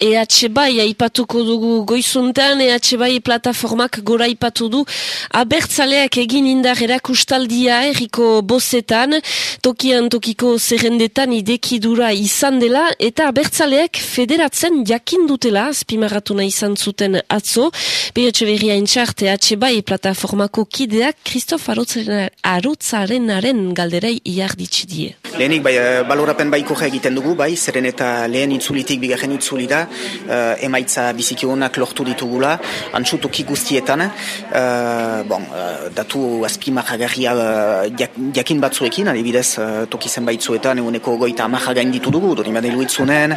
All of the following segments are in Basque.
EH bai aipatuko dugu goizuntan, EH bai plataformak gora aipatu du abertzaleak egin indar erakustaldia erriko bozetan, tokian tokiko zerrendetan idekidura izan dela, eta abertzaleak federatzen jakin dutela, spimaratuna izan zuten atzo, behetxe berria intxart EH bai plataformako kideak Kristof Arotzarenaren galderei iarditsi die. Lehenik, bai, balorapen baiko egiten dugu, bai, zeren eta lehen itzulitik bigarren itzulida, uh, emaitza biziki honak lortu ditugula, antxutoki guztietan, uh, bon, uh, datu azpimarragarria uh, jakin batzuekin, adibidez uh, toki zenbaitzuetan eguneko goita amarra gain ditu dugu, doni bane luitzunen,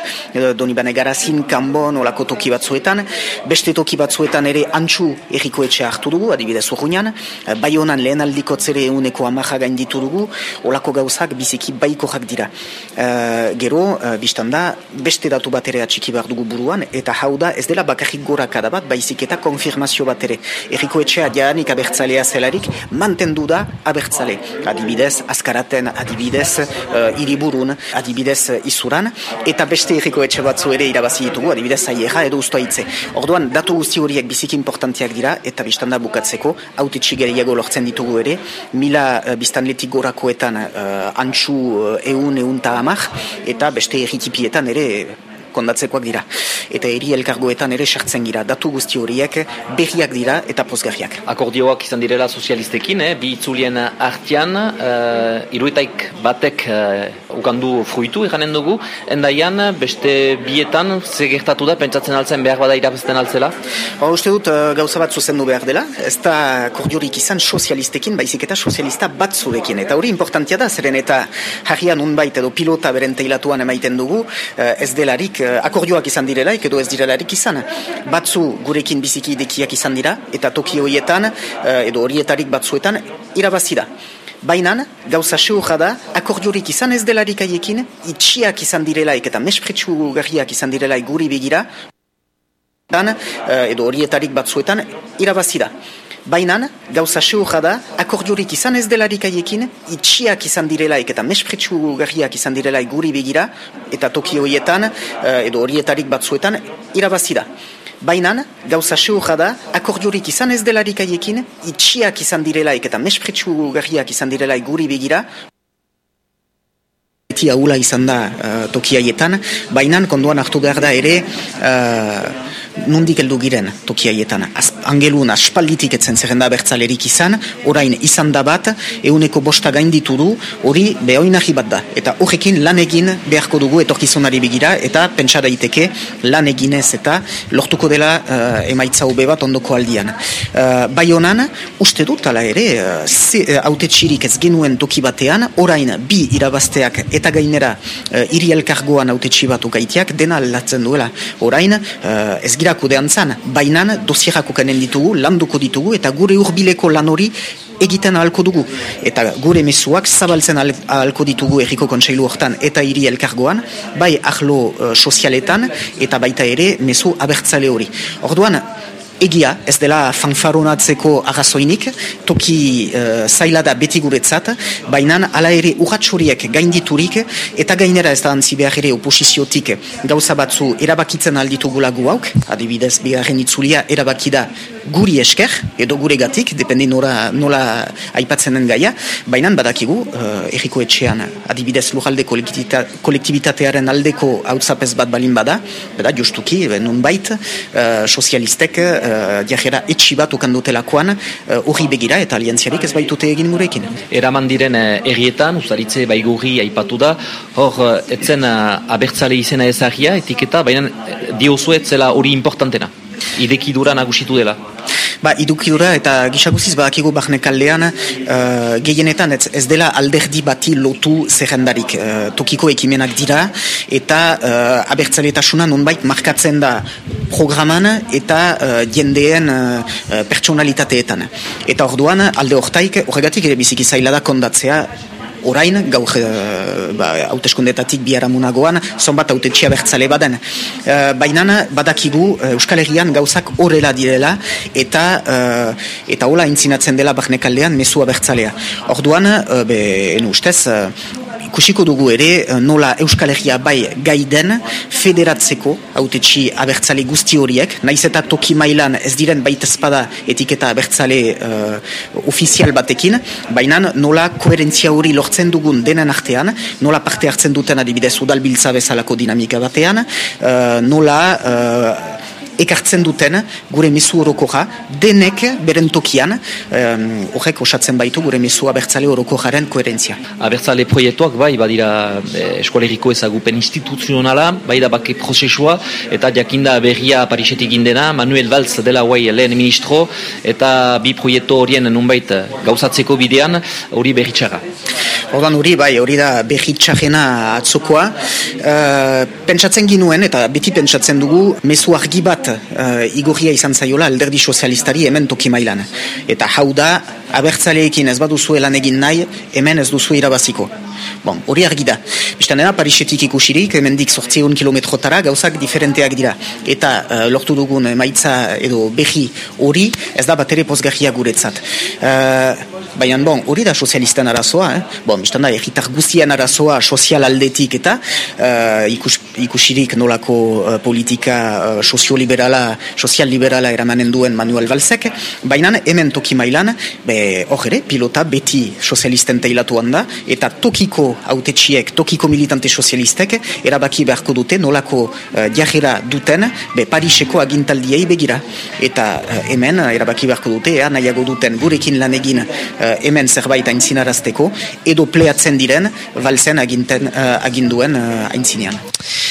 doni bane garazin, kanbon, olako toki batzuetan, beste toki batzuetan ere antxu erriko etxe hartu dugu, adibidez urruñan, uh, bai honan lehen aldiko zere eguneko amarra gain ditu dugu, olako gauzak biziki baiko jak dira. Uh, gero, uh, biztanda, beste datu bat ere atxiki behar dugu buruan, eta hau da ez dela bakarrik gorakada bat, baizik eta konfirmazio bat ere. Eriko etxea dianik abertzalea zelarik, mantendu da abertzale. Adibidez, askaraten, adibidez, uh, iriburun, adibidez, izuran, eta beste eriko etxe batzu ere irabazi ditugu, adibidez, zaiera edo ustoa itze. Orduan, datu guzti horiek biziki importantiak dira, eta biztanda bukatzeko, haute txigeriago lortzen ditugu ere, mila biztanletik gorakoetan uh, antxu eun, eun ta amak, eta beste erritipietan ere kondatzekoak dira. Eta eri elkargoetan ere sartzen gira. Datu guzti horiek berriak dira eta pozgarriak. Akordioak izan direla sozialistekin, eh? bi itzulien artian, uh, iruetaik batek uh, ukandu fruitu iranen dugu, endaian beste bietan zegertatu da, pentsatzen altzen behar bada irabazten altzela? Ba, uste dut uh, gauza bat zuzendu behar dela, ez da akordiorik izan sozialistekin, baizik eta sozialista batzuekin. Eta hori importantia da, zeren eta jarrian unbait edo pilota beren teilatuan emaiten dugu, uh, ez delarik akordioak izan direlaik edo ez direlarik izan. Batzu gurekin biziki idekiak izan dira, eta toki horietan, uh, edo horietarik batzuetan, irabazi da. Baina, gauza seurra da, akordiorik izan ez delarik aiekin, itxiak izan direlaik eta mespretsu garriak izan direlaik guri begira, edo horietarik batzuetan, irabazi da. Baina, gauza seurra da, akordiorik izan ez delarik aiekin, itxiak izan direlaik eta mespretsu garriak izan direlaik guri begira, eta toki horietan, eh, edo horietarik batzuetan, irabazi da. Baina, gauza seurra da, akordiorik izan ez delarik aiekin, itxiak izan direlaik eta mespretsu garriak izan direlaik guri begira, Eti haula izan da uh, tokiaietan, baina konduan hartu behar da ere uh, nundik heldu giren tokiaietan. Az, angelun aspalditik etzen zerrenda bertzalerik izan, orain izan da bat, euneko bosta gainditu du, hori behoinahi bat da. Eta horrekin lan egin beharko dugu etorkizunari begira, eta pentsa daiteke lan eginez eta lortuko dela uh, emaitza ube bat ondoko aldian. Uh, bai honan, uste dut, ala ere, uh, haute txirik ez genuen toki batean, orain bi irabazteak eta gainera uh, iri elkargoan haute txibatu gaitiak, dena latzen duela. Orain, uh, ez gira kudean zan, bainan dosierako kanen ditugu, landuko ditugu, eta gure urbileko lan hori egiten ahalko dugu. Eta gure mesuak zabaltzen ahalko ditugu erriko kontseilu hortan eta hiri elkargoan, bai ahlo uh, sozialetan eta baita ere mesu abertzale hori. Orduan, egia, ez dela fanfaronatzeko agazoinik, toki uh, zaila da beti guretzat, baina ala ere urratxuriek gainditurik, eta gainera ez da antzi behar ere oposiziotik gauza batzu erabakitzen alditugula gu hauk, adibidez, bigarren itzulia erabakida guri esker, edo gure gatik, dependi nora, nola aipatzen den gaia, baina badakigu, uh, erriko etxean, adibidez, lujalde kolektibitatearen aldeko hautzapez bat balin bada, beda, justuki, non bait, uh, sozialistek, uh, diajera etxi bat ukandutelakoan hori uh, begira eta aliantziarik ez baitute egin gurekin. Eraman diren errietan, usaritze baigurri aipatu da, hor etzen uh, abertzale izena ezagia, etiketa, baina diozu etzela hori importantena, idekidura nagusitu dela. Ba, idukidura eta gisaguziz badakigu bahne kaldean uh, gehienetan ez, ez dela alderdi bati lotu zerrendarik uh, tokiko ekimenak dira eta uh, abertzaletasuna nonbait markatzen da programan eta uh, jendeen uh, pertsonalitateetan. Eta orduan alde hortaik horregatik ere biziki zaila da kondatzea orain, gaur uh, ba, hauteskundetatik biharamunagoan, zonbat haute txia bertzale baden. Uh, Baina badakigu uh, Euskal Herrian gauzak horrela direla eta uh, eta hola intzinatzen dela barnekaldean mesua bertzalea. Orduan, uh, be, ustez, ikusiko dugu ere nola Euskal Herria bai gaiden federatzeko autetxi abertzale guzti horiek, naiz eta toki mailan ez diren baita espada etiketa abertzale uh, ofizial batekin, baina nola koherentzia hori lortzen dugun denen artean, nola parte hartzen duten adibidez udalbiltza bezalako dinamika batean, uh, nola uh, ekartzen duten gure mezu orokoja, denek beren tokian, horrek osatzen baitu gure mezu abertzale orokojaren koherentzia. Abertzale proiektuak bai, badira eh, eskoleriko ezagupen instituzionala, bai da bake prozesua, eta jakinda berria Parisetik indena, Manuel Valls dela guai lehen ministro, eta bi proiektu horien nunbait gauzatzeko bidean, hori berritxara. Ordan hori, bai, hori da behitxarena atzokoa. Uh, pentsatzen ginuen, eta beti pentsatzen dugu, mezu argi bat uh, igorria izan zaiola alderdi sozialistari hemen toki mailan. Eta hau da, abertzaleekin ez baduzu lan egin nahi, hemen ez duzu irabaziko. Bon, hori argi da. Bistan dena, Parisetik ikusirik, hemen dik sortzeun kilometrotara, gauzak diferenteak dira. Eta uh, lortu dugun maitza edo behi hori, ez da bat ere pozgarria guretzat. Uh, Baina, bon, hori da sozialistan arazoa, eh? Bon, biztan da, egitar guzien arazoa sozial aldetik eta uh, ikus, ikusirik nolako uh, politika uh, sozioliberala, sozial-liberala eramanen duen Manuel Valsek, baina hemen toki mailan, be, ere, pilota beti sozialisten teilatu handa, eta tokiko autetxiek, tokiko militante sozialistek, erabaki beharko dute nolako uh, diagera duten, be, Pariseko agintaldiei begira. Eta uh, hemen, erabaki beharko dute, ea, nahiago duten gurekin lan egin uh, hemen zerbait aintzinarazteko, edo pleatzen diren, valzen aginten, uh, aginduen uh, aintzinean.